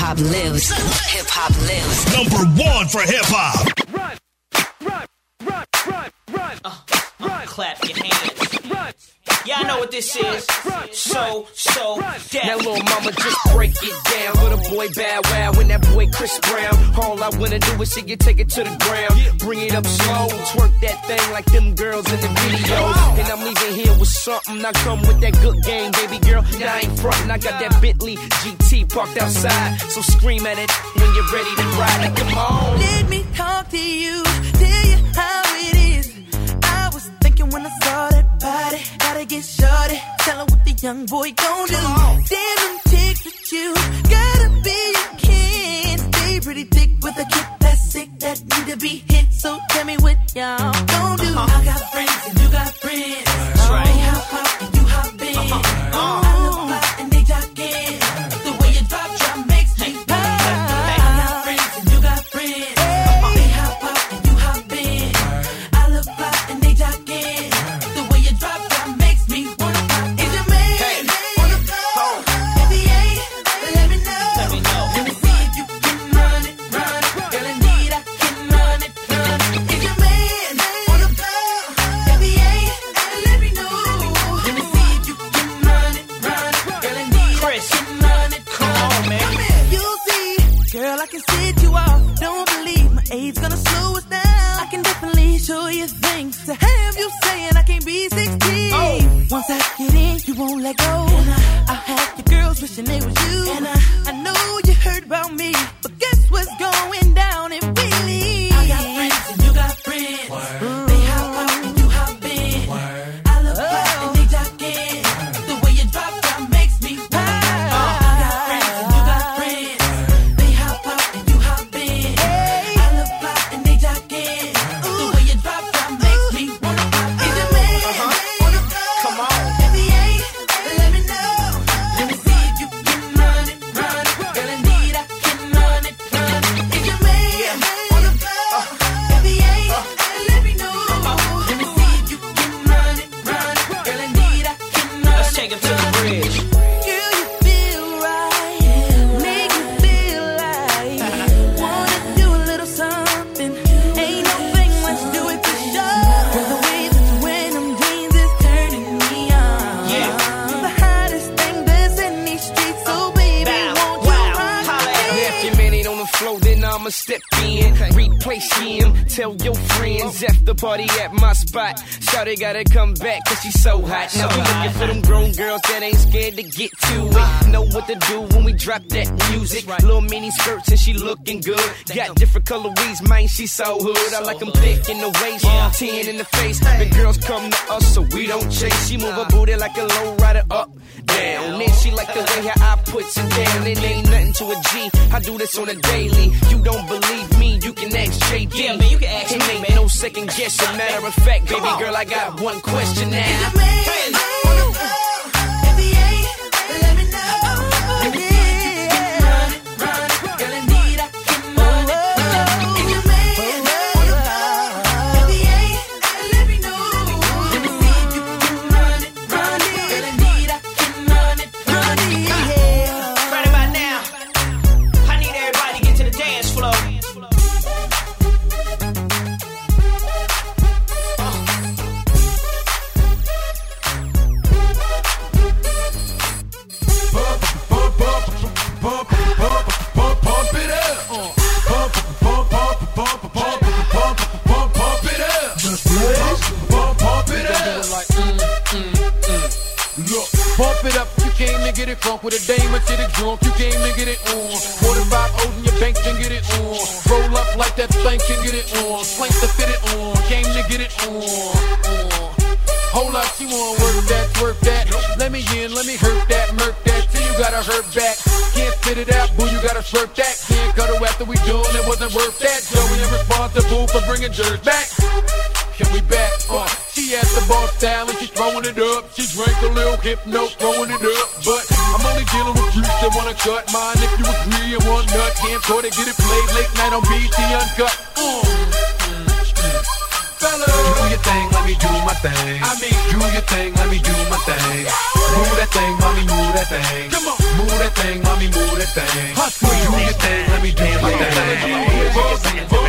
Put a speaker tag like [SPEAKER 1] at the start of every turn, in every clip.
[SPEAKER 1] hop lives. Hip hop lives.
[SPEAKER 2] Number one for hip hop.
[SPEAKER 3] Run, run, run, run, run,
[SPEAKER 4] Uh, uh, clap your hands.
[SPEAKER 3] Run.
[SPEAKER 4] Y'all know what this is. So, so,
[SPEAKER 5] Now
[SPEAKER 4] deaf.
[SPEAKER 5] little mama just break it down with a boy Bow Wow and that boy Chris Brown. All I wanna do is see you take it to the ground. Bring it up slow, twerk that thing like them girls in the videos. And I'm leaving here with something. I come with that good game, baby girl. Now I ain't frontin'. I got that Bentley GT parked outside. So scream at it when you're ready to ride. Like, come on.
[SPEAKER 6] Let me talk to you, tell you how it is. I was thinking when I saw that body, gotta get shorty. Tell her what the young boy gon' do. Damn them chicks with you, gotta be a kid. Stay pretty thick with a kick that's sick that need to be hit. So tell me what y'all gon' do. Uh-huh. I got friends and you got friends.
[SPEAKER 4] That's right.
[SPEAKER 6] They hop and you hop in. Uh-huh. I look show you things to have you saying I can't be 16. Once I get in, you won't let go. I had your girls wishing it was you. And I, I know you heard about me, but guess what's going down if we
[SPEAKER 5] Shawty gotta come back cause she's so hot. Now we looking for them grown girls that ain't scared to get to it. Know what to do when we drop that music. Little mini skirts and she looking good. Got different color weeds, man, she so hood. I like them thick in the waist, ten in the face. The girls come to us so we don't chase. She move her booty like a low rider up, down. She like the way her eye puts it down. It ain't nothing to a G. I do this on a daily. You don't believe me, you can ask JD.
[SPEAKER 4] Yeah, man, you can ask
[SPEAKER 5] it
[SPEAKER 4] me,
[SPEAKER 5] ain't
[SPEAKER 4] man.
[SPEAKER 5] no second guessing. Matter of fact, baby girl, I got one question now.
[SPEAKER 6] Is your man wanna
[SPEAKER 7] responsible for bringing dirt back. Can we back? Uh, she at the bar style and she throwing it up. She drank a little hypno, throwing it up. But I'm only dealing with freaks that wanna cut mine. If you agree and want nut, can't to get it played late night on BT Uncut. Uh. Fellas,
[SPEAKER 8] Do your thing, let me do my thing.
[SPEAKER 7] I mean,
[SPEAKER 8] do your thing, let me do my thing. Move that thing, mommy, move that thing.
[SPEAKER 7] Come on.
[SPEAKER 8] Move that thing, mommy, move that thing.
[SPEAKER 7] Hustle.
[SPEAKER 8] Do
[SPEAKER 9] booty.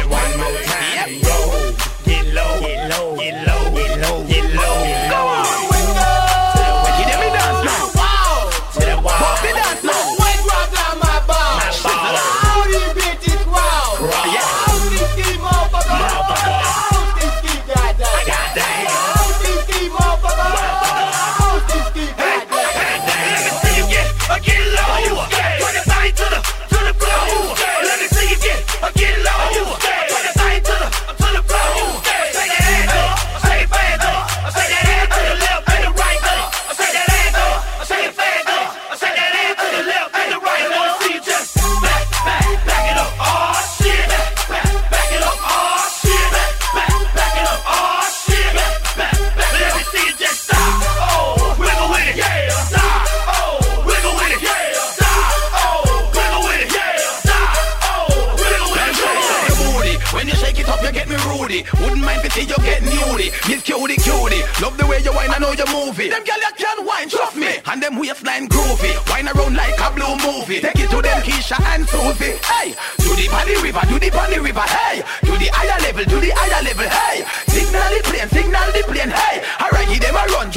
[SPEAKER 9] Love the way you whine, I know you move it. Them gyal you can whine, trust me. And them waistline groovy. wine around like a blue movie. Take it to them Keisha and Susie. Hey, to the body river, to the body river. Hey, to the higher level, to the higher level. Hey, signal the plane, signal the plane. Hey, alright, give them a run,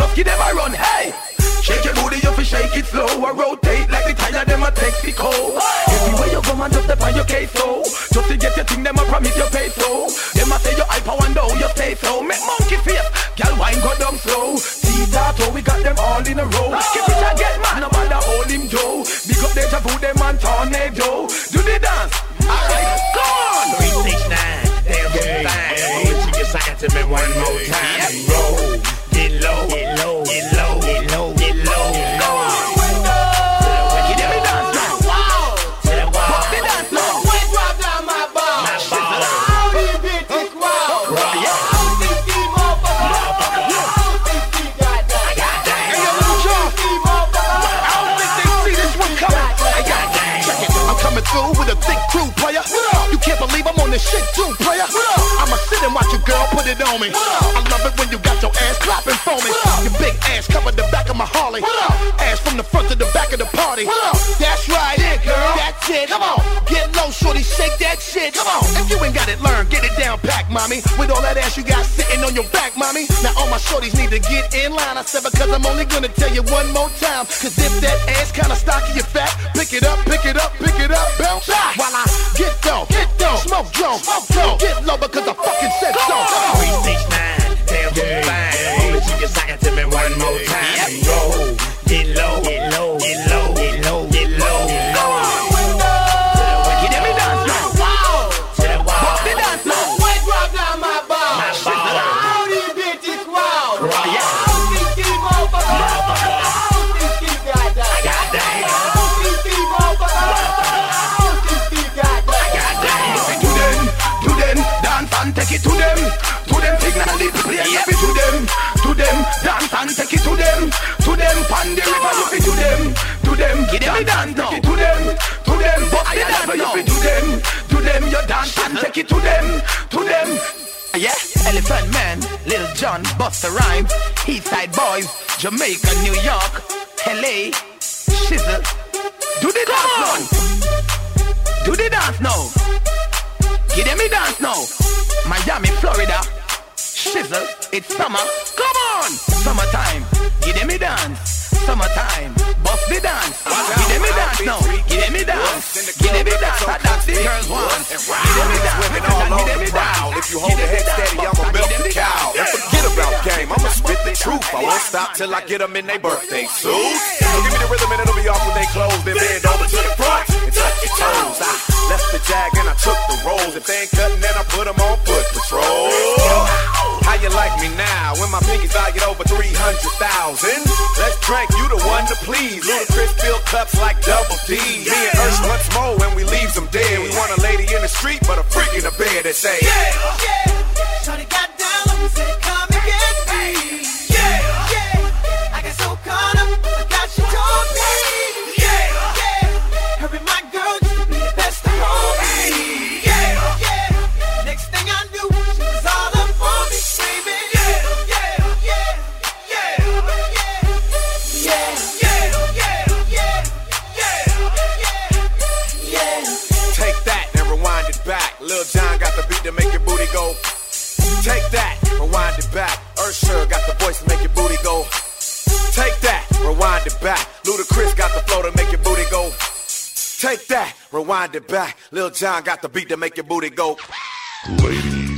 [SPEAKER 3] my
[SPEAKER 9] shorties need to get in line. I said because I'm only gonna tell you one more time. Cause if that ass kinda stocky or fat, pick it up, pick it up, pick it up, bounce. While I get down, get down, smoke Joe, smoke Joe. Get low because I give them a dance now.
[SPEAKER 10] To
[SPEAKER 9] them, to them, but I dance you to them. To them, you dance and uh-huh. take it to them. To them. Yeah, Elephant Man, Lil Jon, Busta Rhymes, East Side Boyz, Jamaica, New York, LA, Shizzle. Do the dance now. Do the dance now. Give them a dance now. Miami, Florida. Shizzle, it's summer. Come on. Summertime. Give them a dance. Summertime. Bust the dance. Give them a dance now. Give them a dance. Give them a dance. I dance the girls want. Give them a dance. Give them
[SPEAKER 11] the
[SPEAKER 9] a dance.
[SPEAKER 11] If you hold your head steady. I'ma milk the cow. And forget about game, I'ma spit the truth. I won't stop till I get them in their birthday suit. So give me the rhythm and it'll be off with they clothes. Then bend over to the front and touch your toes. I left the jag and I took the rolls. If they ain't cutting, then I put them on foot patrol. How you like me now when my pinkies valued over 300,000? Let's drink, you the one to please. Ludacris fill cups like double D. Me and Ursh once more when we leaves them dead. We want a lady in the street, but a freak in the bed that say,
[SPEAKER 3] Shorty got down on me,
[SPEAKER 11] John got the beat to make your booty go.
[SPEAKER 12] Ladies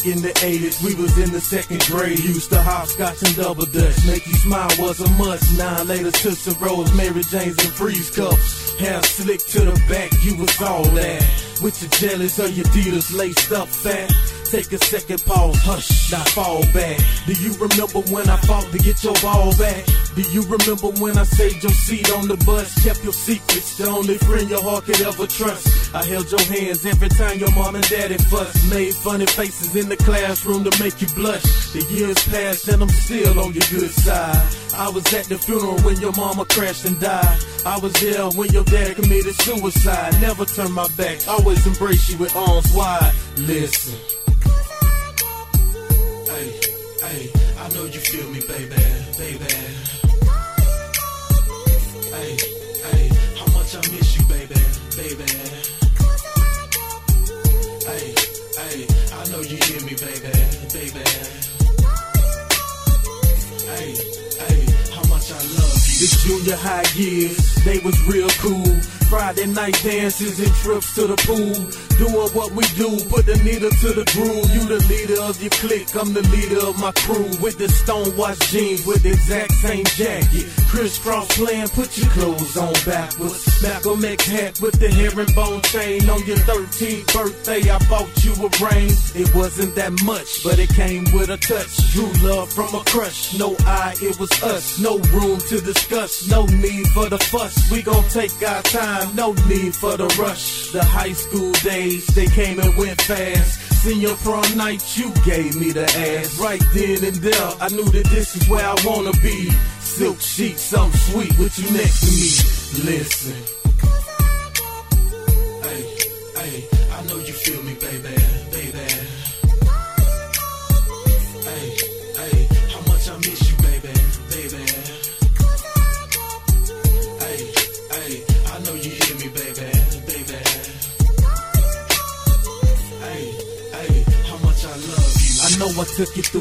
[SPEAKER 13] back in the 80s, we was in the second grade. Used to hopscotch and double dutch. Make you smile was a must. Nine later took some rolls, Mary Jane's and freeze cups. Hair slick to the back, you was all that. With your jellies or your Adidas laced up fat. Take a second pause, hush, now fall back. Do you remember when I fought to get your ball back? Do you remember when I saved your seat on the bus? Kept your secrets, the only friend your heart could ever trust. I held your hands every time your mom and daddy fussed. Made funny faces in the classroom to make you blush. The years passed and I'm still on your good side. I was at the funeral when your mama crashed and died. I was there when your dad committed suicide. Never turn my back, always embrace you with arms wide. Listen.
[SPEAKER 6] Hey, I know you feel me, baby, baby. Hey, hey, how much I miss you, baby, baby. Hey, hey, I know you hear me, baby, baby. Hey, hey, how much I love you.
[SPEAKER 13] The junior high years, they was real cool. Friday night dances and trips to the pool. Doing what we do, put the needle to the groove. You the leader of your clique, I'm the leader of my crew. With the stonewashed jeans, with the exact same jacket. Crisscross playing, put your clothes on backwards. Malcolm X hat with the herringbone chain. On your 13th birthday, I bought you a ring. It wasn't that much, but it came with a touch. Drew love from a crush. No I, it was us. No room to discuss. No need for the fuss. We gon' take our time. No need for the rush. The high school days, they came and went fast. Senior prom night, you gave me the ass. Right then and there, I knew that this is where I wanna be. Silk sheets something sweet with you next to me. Listen.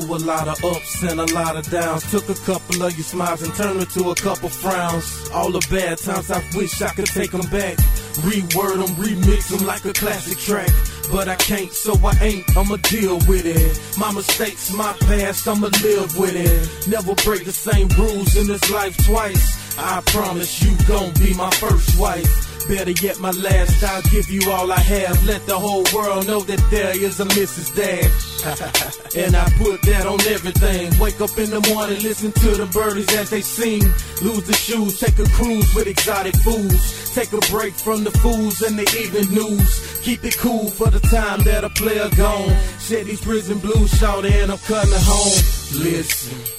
[SPEAKER 13] through a lot of ups and a lot of downs. Took a couple of your smiles and turned them to a couple frowns. All the bad times I wish I could take them back. Reword them, remix them like a classic track. But I can't, so I ain't, I'ma deal with it. My mistakes, my past, I'ma live with it. Never break the same rules in this life twice. I promise you gon' be my first wife better yet my last. I'll give you all I have. Let the whole world know that there is a Mrs. Dash. and I put that on everything. Wake up in the morning, listen to the birdies as they sing. Lose the shoes, take a cruise with exotic fools. Take a break from the fools and the evening news. Keep it cool for the time that a player gone. Shed these prison blues, shout and I'm coming home. Listen.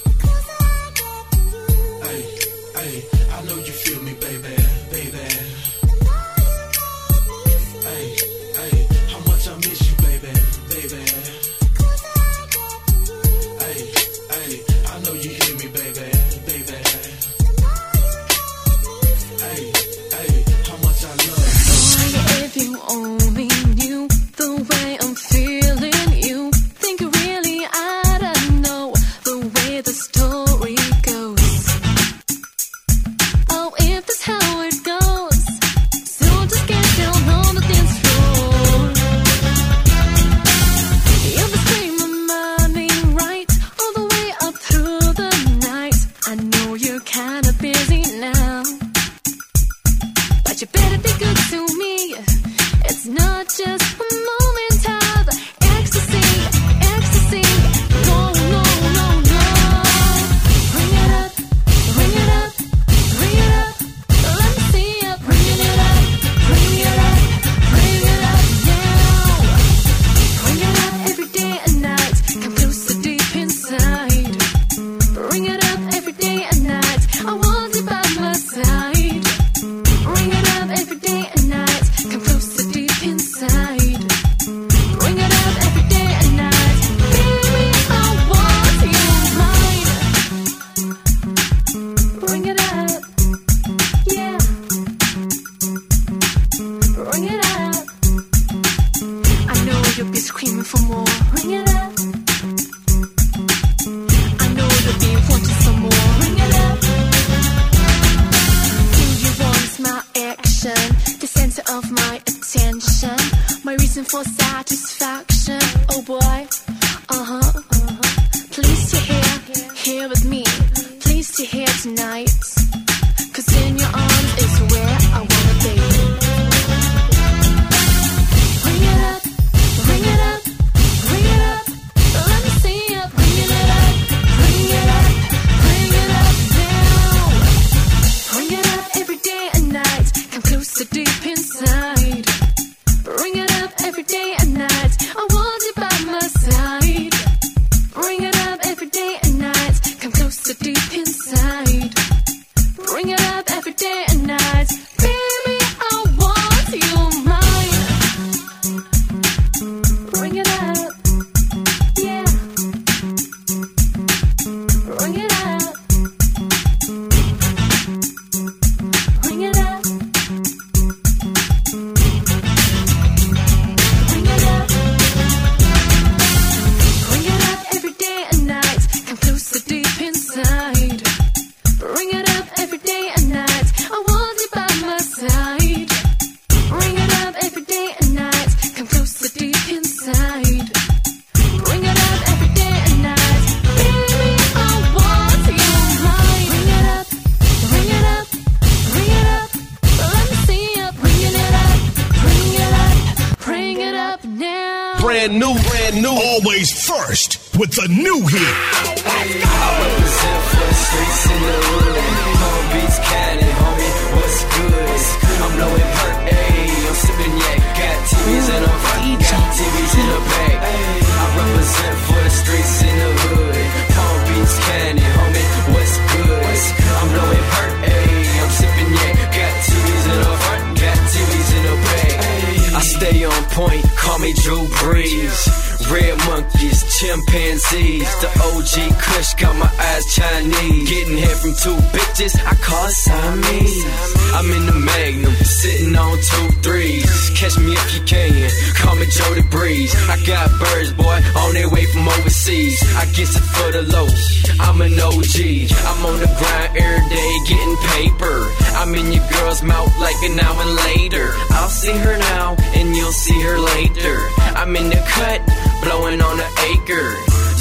[SPEAKER 14] tonight. Cause in your arms.
[SPEAKER 15] Tell chimpanzees. The OG Kush got my eyes Chinese. Getting hit from two bitches, I call it Siamese. I'm in the Magnum, sitting on two threes. Catch me if you can, call me Joe the Breeze. I got birds, boy, on their way from overseas. I guess it for the low. I'm an OG. I'm on the grind every day, getting paper. I'm in your girl's mouth like an hour later. I'll see her now, and you'll see her later. I'm in the cut blowing on the acre.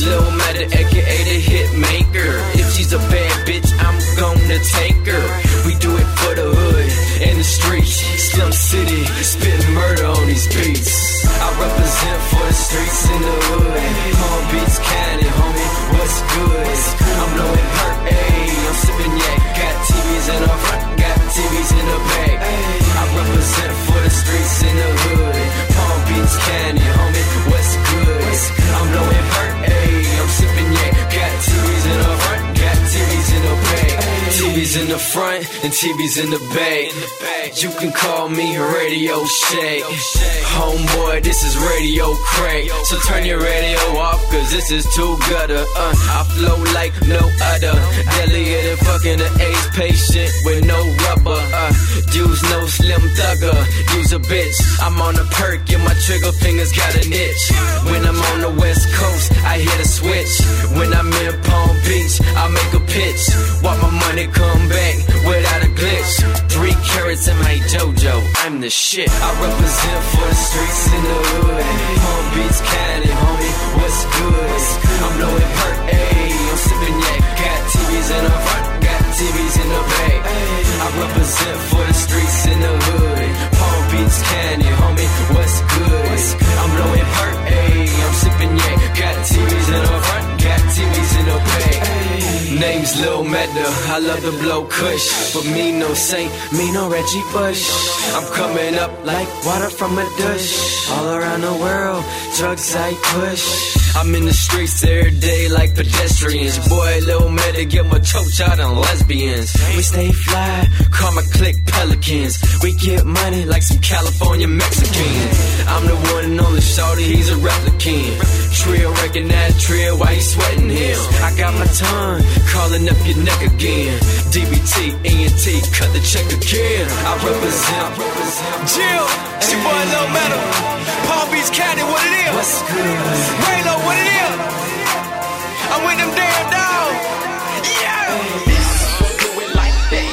[SPEAKER 15] Lil Matter, aka the hit maker. If she's a bad bitch, I'm gonna take her. We do it for the hood and the streets. Slum City, spit murder on these beats. I represent for the streets in the hood. Palm Beach County, homie, what's good? I'm blowing hurt, ayy. I'm sipping yak, got TVs in the front, got TVs in the back. I represent for the streets in the hood. Palm Beach County, homie? I'm blowing TVs in the front and TVs in the back. You can call me Radio Shake. Homeboy, this is Radio Crack. So turn your radio off, cause this is too gutter. Uh, I flow like no other. Than fucking an AIDS patient with no rubber. Uh, use no slim thugger. Use a bitch. I'm on a perk and my trigger fingers got an itch. When I'm on the west coast, I hit a switch. When I'm in Palm Beach, I make a pitch. Watch my money come back without a glitch. Three carats in my JoJo, I'm the shit. I represent for the streets in the hood. Palm Beach County, homie, what's good? I'm blowing hurt, ayy. I'm sipping yak, got TVs in the front, got TVs in the back. I represent for the streets in the hood. Palm Beach County, homie, what's good? I'm blowing hurt, ayy. I'm sipping yak, got TVs in the front, got TVs in the back. Name's Lil Meta, I love to blow kush. But me no saint, me no Reggie Bush. I'm coming up like water from a douche. All around the world, drugs I push. I'm in the streets every day like pedestrians. Boy, Lil Meta, get my choke out on lesbians. We stay fly, call my click pelicans. We get money like some California Mexicans. I'm the one and only shorty, he's a replicant. Trill, recognize Trill, why you sweating him? I got my tongue calling up your neck again. DBT, ENT, cut the check again. I represent.
[SPEAKER 16] Jill, it's your boy Lil Metal. Palm Beach County, what it is?
[SPEAKER 15] What's good?
[SPEAKER 16] Raylo, what it is? I'm with them damn dogs. Yeah.
[SPEAKER 17] This or do it like that.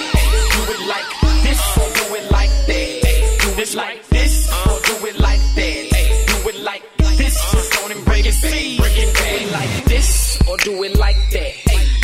[SPEAKER 17] Do it like this do it like that. Do this like this do it like that.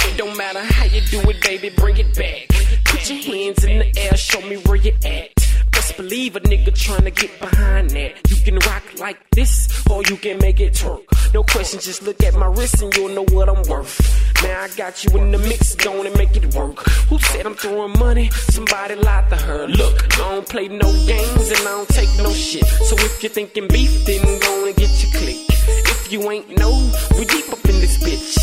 [SPEAKER 17] It don't matter how you do it, baby. Bring it back. Put your hands in the air. Show me where you at. Best believe a nigga tryna get behind that. You can rock like this, or you can make it twerk. No question, just look at my wrist and you'll know what I'm worth. Man, I got you in the mix, go on and make it work. Who said I'm throwing money? Somebody lied to her. Look, I don't play no games and I don't take no shit. So if you're thinking beef, then go and get your click. If you ain't know, we deep up in this bitch.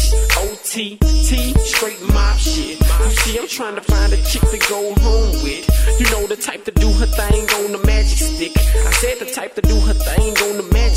[SPEAKER 17] OTT, straight mob shit. You see, I'm trying to find a chick to go home with. You know the type to do her thing on the magic stick. I said the type to do her thing on the magic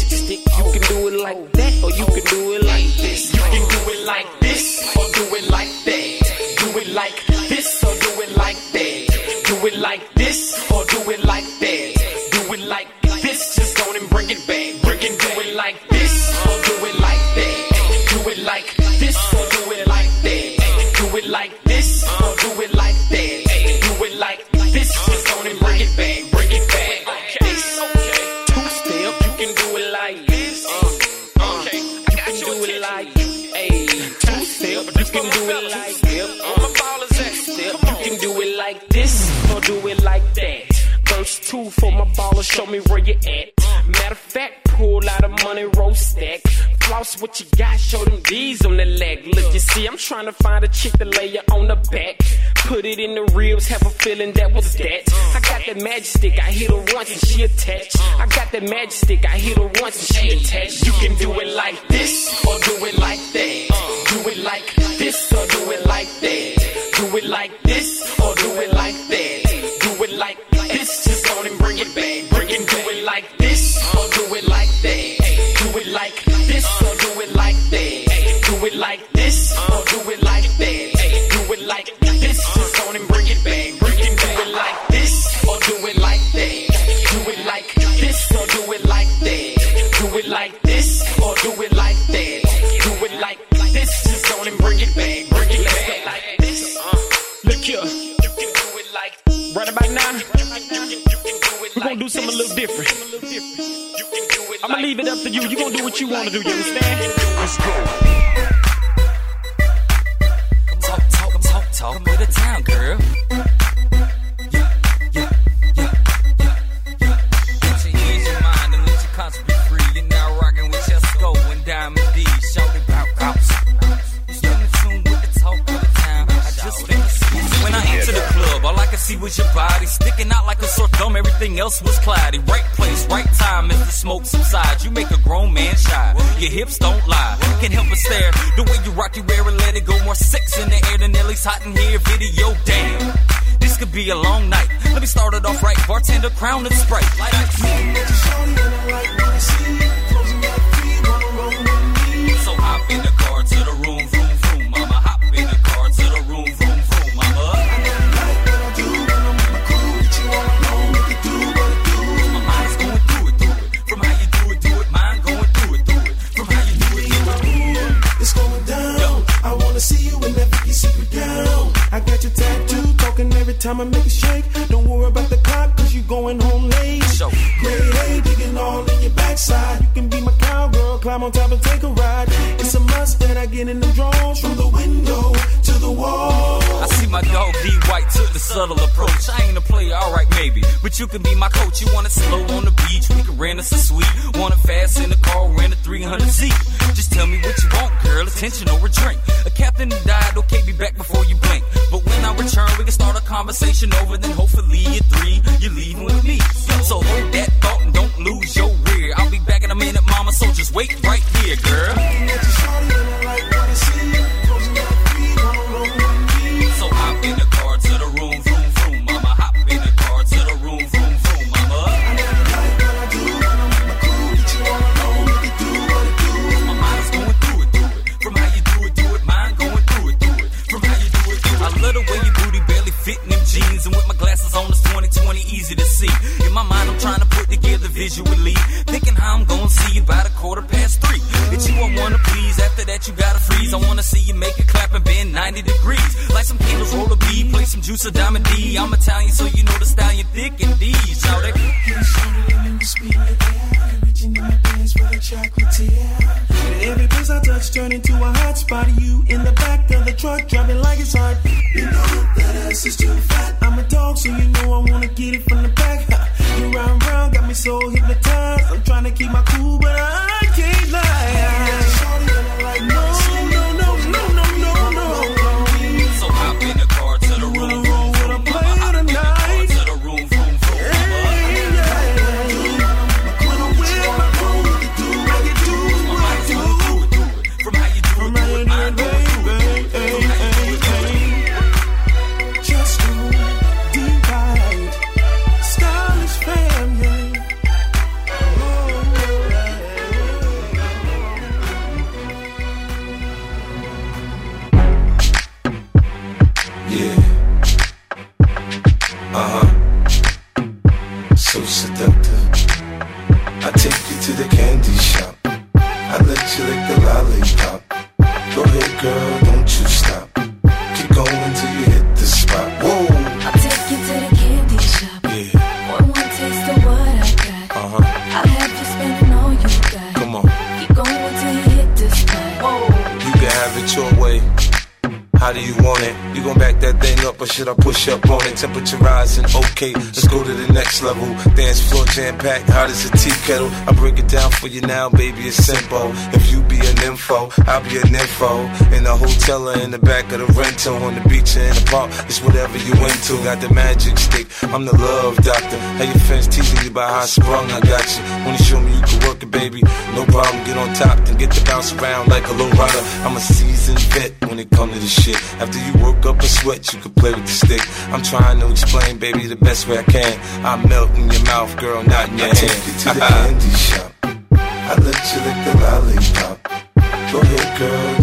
[SPEAKER 17] show me where you at. Matter of fact, pull out a money roll stack. Floss what you got, show them D's on the leg. Look, you see, I'm trying to find a chick to lay you on the back. Put it in the ribs, have a feeling that was that. I got that magic stick, I hit her once and she attached. I got that magic stick, I hit her once and she attached. You can do it like this, or do it like that. Do it like this, or do it like that. Do it like this,
[SPEAKER 18] leave it up to you. You gonna do what you wanna do. You understand? Let's go.
[SPEAKER 19] Everything else was cloudy. Right place, right time as the smoke subsides. You make a grown man shy. Your hips don't lie. Can't help but stare. The way you rock your hair and let it go. More sex in the air than Nelly's hot in here. Video, damn. This could be a long night. Let me start it off right. Bartender, crown and sprite. Light
[SPEAKER 20] time I make a shake. Don't worry about the clock, cause you going home late.
[SPEAKER 19] So,
[SPEAKER 20] Grade A, digging all in your backside. You can my cowgirl, climb on top and take a ride. It's a must that I get in the drawers from the window to the wall.
[SPEAKER 19] I see my dog D White took the subtle approach. I ain't a player, alright, maybe. But you can be my coach. You want it slow on the beach, we can rent us a suite. Want it fast in the car, rent a 300C. Just tell me what you want, girl. Attention or a drink. A captain who died, okay, be back before you blink. But when I return, we can start a conversation over. Then hopefully at three, you're leaving with me. So hold that thought and don't lose your rear. I'll be back just wait right here, girl. Visually. Thinking how I'm gonna see you by the quarter past three. It's you I wanna please. After that, you gotta freeze. I wanna see you make it clap and bend 90 degrees. Like some candles, roll a B, play some juice or diamond D. I'm Italian, so you know the stallion thick and D. Shout it.
[SPEAKER 20] Every place I touch turn into a hot spot. You in the back of the truck, driving like it's hot. You know that ass is too fat. I'm a dog, so you know I wanna get it from the back. Round round, got me so hypnotized. I'm trying to keep my cool, but I
[SPEAKER 19] How do you
[SPEAKER 21] want it? You gon' back that thing up or should I push up on it? Temperature rising, okay, let's go to the next level. Dance floor jam packed, hot as a tea kettle. I break it down for you now, baby, it's simple. If you be an info, I'll be an info. In the hotel or in the back of the rental, on the beach or in the park, it's whatever you into. Got the magic stick, I'm the love doctor. How your friends teasing you about how I sprung, I got you. Wanna show me you can work it, baby? No problem, get on top, then get to bounce around like a low rider. I'm a seasoned vet when it comes to this shit. After you work up a sweat, you can play with the stick. I'm trying to explain, baby, the best way I can. I melt in your mouth, girl, not in your hand. I hand. take you to the candy shop. I let you lick the lollipop. Go ahead, girl,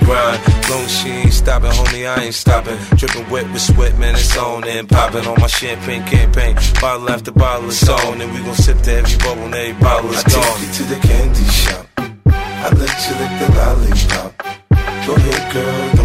[SPEAKER 21] she ain't stopping, homie, I ain't stopping. Dripping wet with sweat, man, it's on and popping on my champagne campaign. Bottle after bottle is on, and we gon' sip to every bubble and every bottle is I gone. take you to the candy shop. I let you lick the lollipop. Go ahead, girl,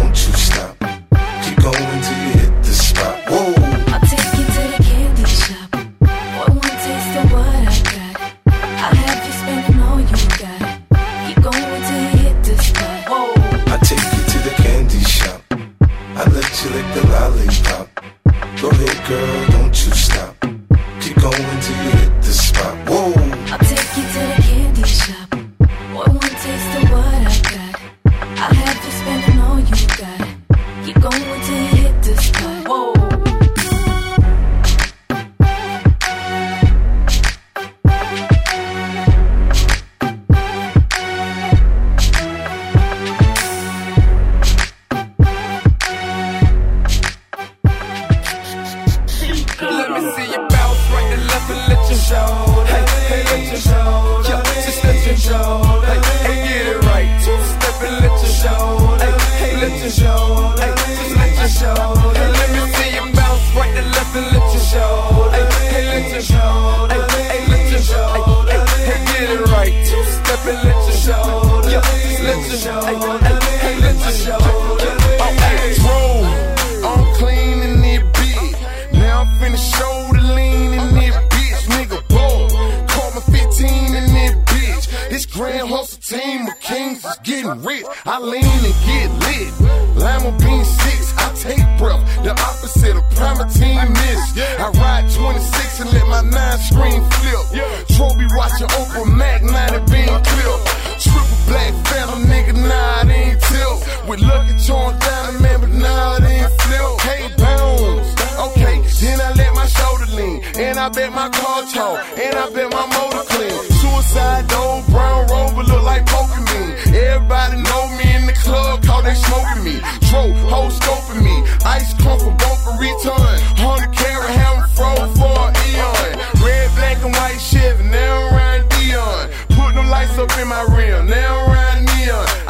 [SPEAKER 22] getting rich. I lean and get lit. Lima bean six, I take breath. The opposite of primatine miss. I ride 26 and let my nine screen flip. Trophy watching Oprah Mac 90 bean clip. Triple black phantom, nigga, nah, it ain't tilt. With lucky charm down, man, but nah, it ain't flip. Hey, bounce. Okay, then I let my shoulder lean. And I bet my car talk. And I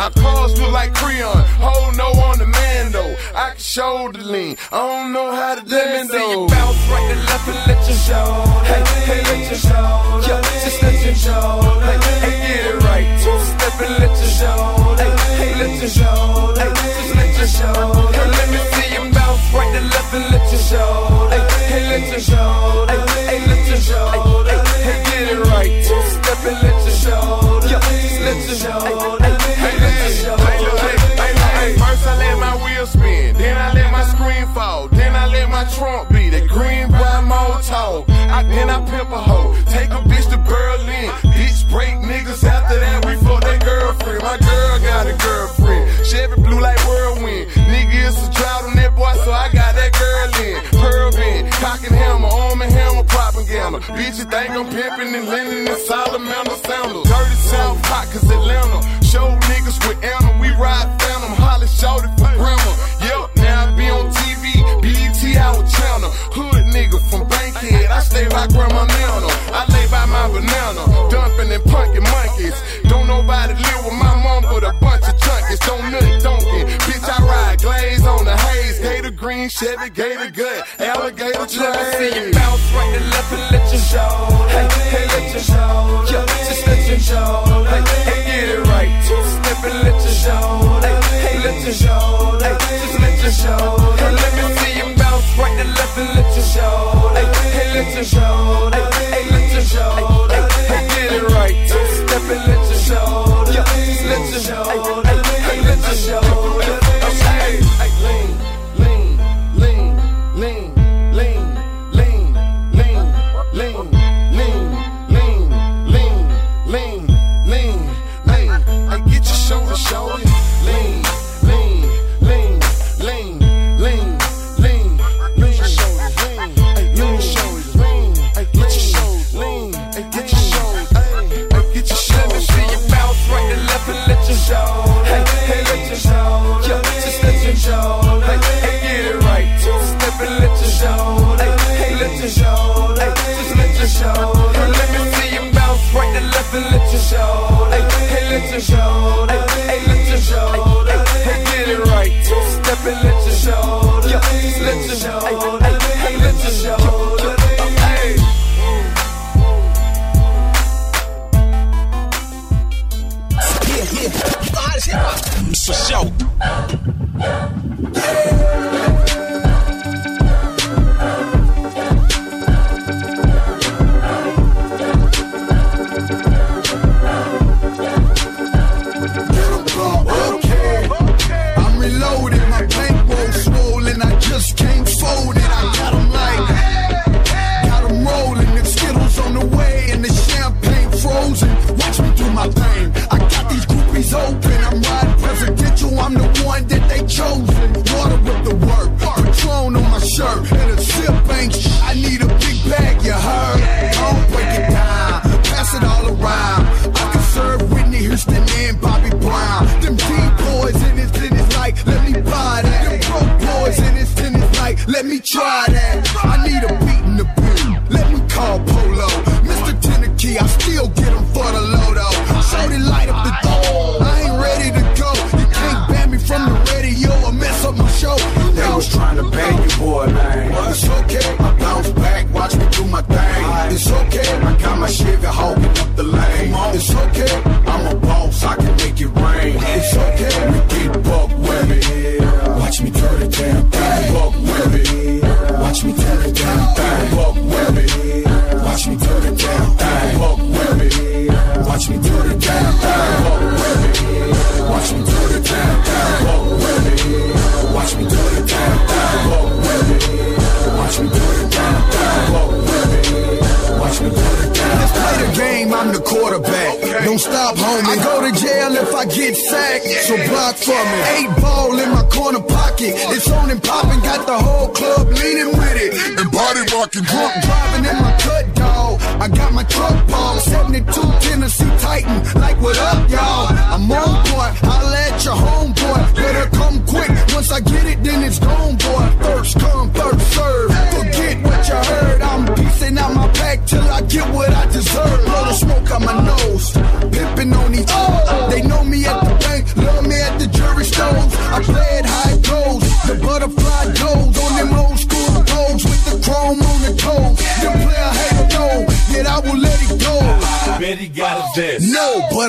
[SPEAKER 22] Our cars look like Creon. Hold no on the man though. I can show the lean. I don't know how to
[SPEAKER 16] Let me
[SPEAKER 22] dance
[SPEAKER 16] see you bounce right and left and let your show. Hey, hey, let your show. Yeah, just let your show. Hey, hey, get it right. Two step and let your show. Hey, hey, let your show. Hey, just let your show. Hey, let me see you bounce right and left and let your show. Hey, hey, let your show.
[SPEAKER 22] Bitch, you think I'm pimping and lending and salamander sandals. Dirty South hot, cause Atlanta. Show niggas with Anna, we ride green, Chevy, Gator gut. Alligator train.
[SPEAKER 16] Let me see you bounce right and left and let your show. Hey, hey, let your show. Yeah, just let your show. Hey, hey, get it right. Two step and let your show. Hey, hey, let your show. Hey, just let your show. Hey, let me see you bounce right and left and let your show. Hey, hey, let your show. Hey, hey, let your show. Hey, hey, get it right. Two step and let your show.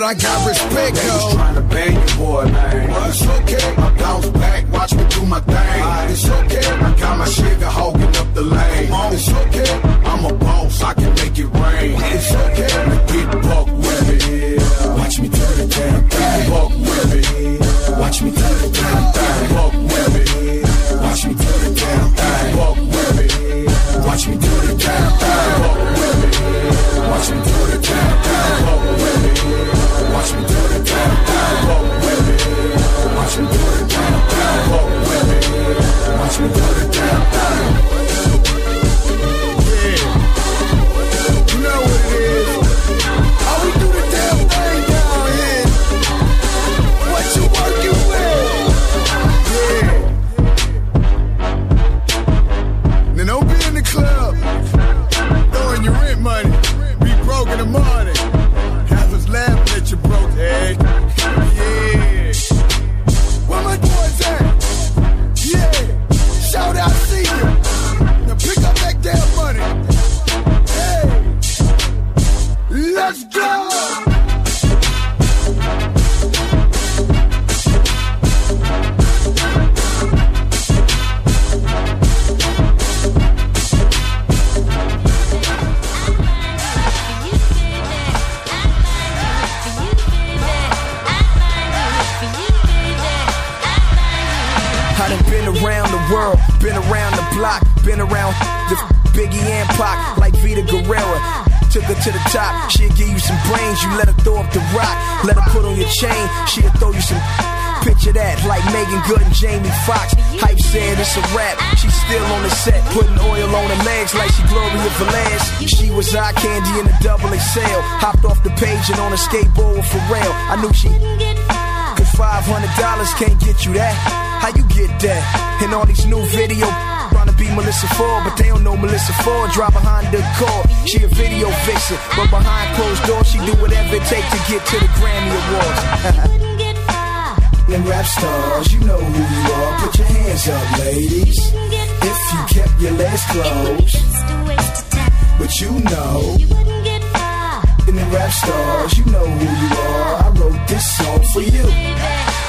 [SPEAKER 23] I
[SPEAKER 24] got
[SPEAKER 23] respect, yo.
[SPEAKER 24] Trying to your boy, man.
[SPEAKER 23] Okay.
[SPEAKER 25] Lands. She was eye candy in a double XL. Hopped off the page and on a skateboard with Pharrell. I knew she for five hundred dollars can't get you that. How you get that? And all these new video trying to be Melissa Ford, but they don't know Melissa Ford drive behind the car. She a video vixen, but behind closed doors she do whatever it takes to get to the Grammy Awards.
[SPEAKER 26] And rap stars, you know who you are. Put your hands up, ladies. If you kept your legs closed. But you know, you wouldn't get far. In the rap stars, you know who you are. I wrote this song for you.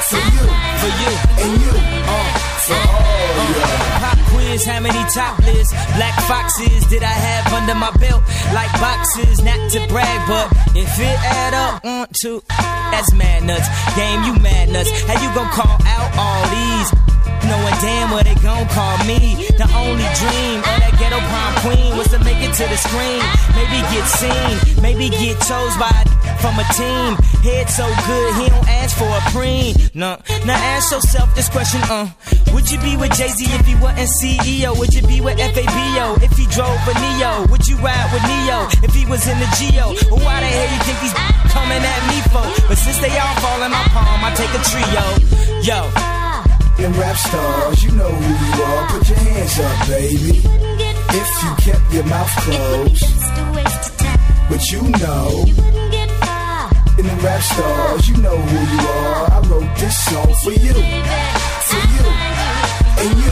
[SPEAKER 26] For you, for you, and you.
[SPEAKER 27] Uh, Pop quiz, how many topless black foxes did I have under my belt? Like boxes, not to brag, but if it add up, one, two, that's mad nuts. Game, you mad nuts. How you gonna call out all these? Knowing damn well they gon' call me. The only dream of that ghetto prom queen was to make it to the screen. Maybe get seen, maybe get chose by a from a team. Head so good, he don't ask for a preen. No, now ask yourself this question, uh. Would you be with Jay-Z if he wasn't CEO? Would you be with FABO if he drove a Neo? Would you ride with Ne-Yo if he was in the Geo? Well, why the hell you think he's coming at me for? But since they all fall in my palm, I take a trio. Yo.
[SPEAKER 23] Them rap stars, you know who you are. Put your hands up, baby. If you kept your mouth closed, but you know. In the rap stars, you know who you are. I wrote this song for you, for you, and you,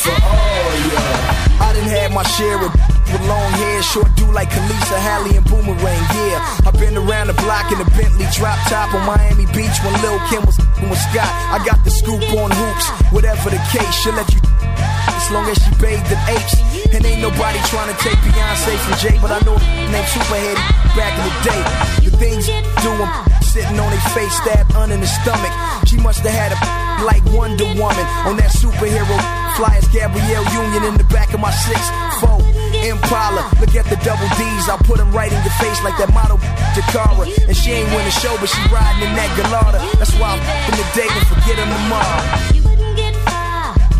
[SPEAKER 23] for all y'all.
[SPEAKER 25] I done had my share of with long hair, short do like Kalisa, Halle, and Boomerang. Yeah, I've been around the block in a Bentley drop top on Miami Beach when Lil Kim was with Scott. I got the scoop on hoops, whatever the case, she'll let you as long as she bathed in apes. And ain't nobody trying to take Beyonce from Jay, but I know a named Superhead back in the day. The things doing sitting on their face, stabbed under the stomach. She must have had a like Wonder Woman on that superhero fly as Gabrielle Union in the back of my six four Impala. Look at the double D's, I put them right in your face like that model Jakara. And she ain't win the show, but she riding in that Gallardo. That's why I'm in the day and forget them tomorrow.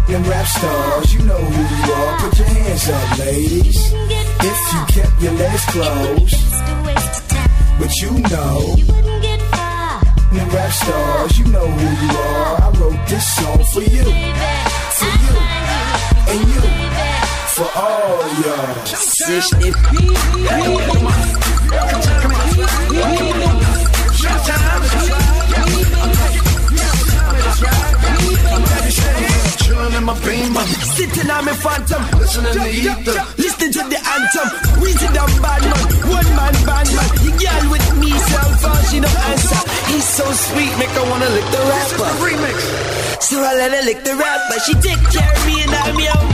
[SPEAKER 23] Them rap stars, you know who you are. Put your hands up, ladies. If you kept your legs closed, but you know. Them rap stars, you know who you are. I wrote this song for you, for you, and you, for all y'all.
[SPEAKER 18] Chillin' in my beamer, sitting on my phantom, listening to ether, listening to the anthem. Weezy down bad man, one man band man. You girl with me, cell phone, she no answer. He's so sweet, make her wanna lick the rapper. remix. So I let her lick the rapper. She take care of me and I'm young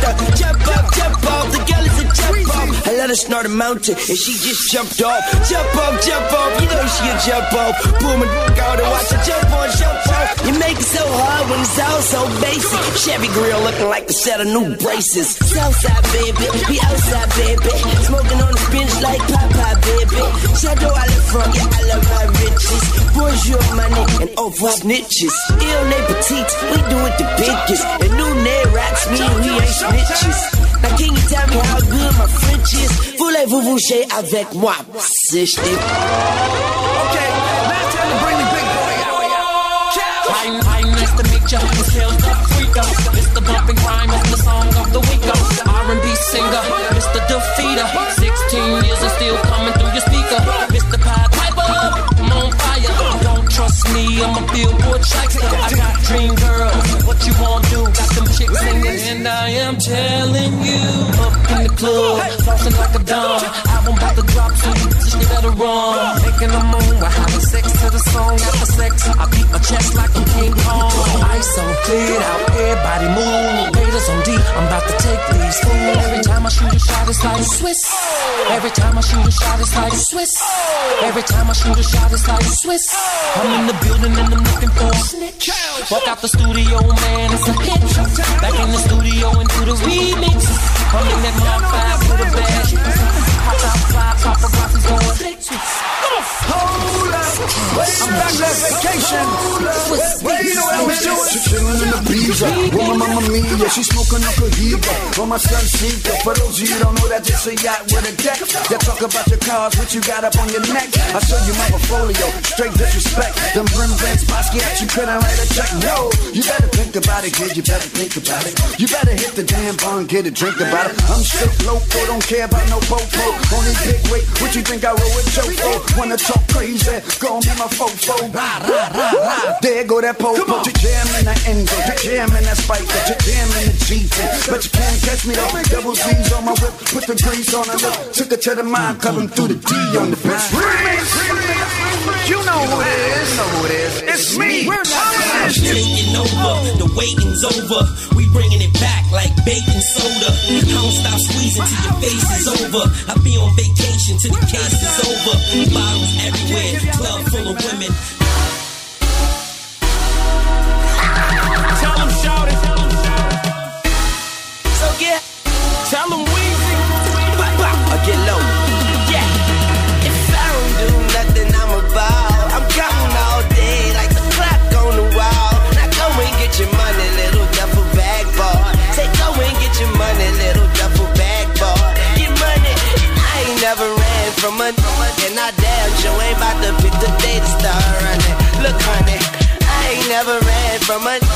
[SPEAKER 18] Jump up, jump off, the let her snort a mountain and she just jumped off. Jump off, jump off, you know she a jump off. Pull my out and watch her jump on, jump off. You make it so hard when it's all so basic. Chevy grill looking like a set of new braces. Southside baby, we outside baby. Smoking on the bench like Popeye baby. Shadow I live from, yeah I love my riches. Bonjour money and over snitches. Ill name petite, we do it the biggest. And new name rats mean we ain't snitches. Now can you tell me how good my French is? Voulez-vous bouger avec moi? C'est Okay, now it's time to bring the big boy out.
[SPEAKER 28] Hi, hi, nice to meet ya. It's Kells the Freako. Mr. Bump n' Grind is the song of the week. R&B singer, Mr. Defeater. 16 years and still coming through your speaker. Mr. Pied Me, I'm a billboard shyster. I got dream girls, what you want do? Got them chicks singing, and I am telling you. Up in the club, flossing like a dawn. Album about to drop, so you you better run. Making a moon, we're having sex to the song after sex. I beat my chest like I'm King Kong. Ice on cleared out, everybody move. Haters on deep, I'm about to take these fools. Every time I shoot a shot, it's like Swiss. Every time I shoot a shot, it's like Swiss. Every time I shoot a shot, it's like Swiss. I'm in the building and I'm looking for a snitch. Walk out the studio, man, it's a hit. Back in the studio and do the remix. I'm in that Mark 5 with a bag. Hop outside, paparazzi's going.
[SPEAKER 18] Hold up, way back that vacation.
[SPEAKER 23] The pizza. Woman, mama mia, she smoking up a heater. On my Sunseeker. For those of you don't know, that's just a yacht with a deck. That talk about your cars, what you got up on your neck. I show you my portfolio, straight disrespect. Them brim bands, Basquiat, you couldn't write a check. No, you better think about it, kid. You better think about it. You better hit the damn bar and get a drink about it. I'm straight loco, don't care about no popo. Only big weight, what you think I roll with Joe for? Wanna talk crazy? Gon' be my fofo. Rah, rah, rah, rah. There go that popo. You jam in that Enzo, you jam Damn in that spike, damn in the G's. But you can't catch me though. Double Z's on my whip, put the grease on the lip. Took it to the mind, cut through the D on the bench.
[SPEAKER 18] You know who it is. You know who it is. It's me. We're not
[SPEAKER 28] taking over. The waiting's over. We bringing it back like baking soda. I don't stop squeezing till your face is over. I be on vacation till the case is over. Bottles everywhere, club full of women.
[SPEAKER 29] ain't about to pick the day to start running. Look, honey, I ain't never ran from a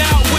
[SPEAKER 18] out.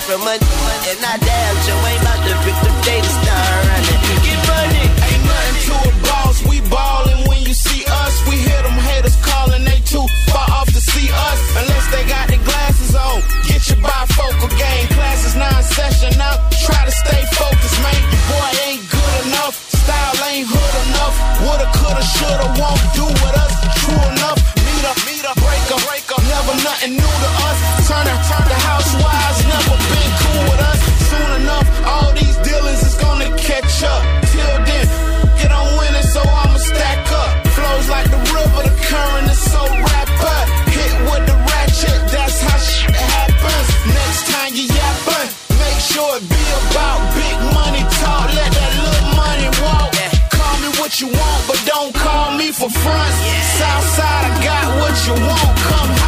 [SPEAKER 18] running
[SPEAKER 29] from money. And I damn sure ain't about to pick the day to start running. Get money,
[SPEAKER 20] ain't nothing to a boss. We ballin' when you see us. We hear them haters callin', they too far off to see us. Unless they got the glasses on. Get your bifocal game. Classes non-session now. Try to stay focused, man. Your boy ain't good enough. Style ain't hood enough. Woulda, coulda, shoulda, won't do what I catch up. Till then, get on winning, so I'ma stack up. Flows like the river, the current is so rapid. Hit with the ratchet, that's how shit happens. Next time you yapping, make sure it be about big money talk. Let that little money walk. Call me what you want, but don't call me for front. Southside, I got what you want. Come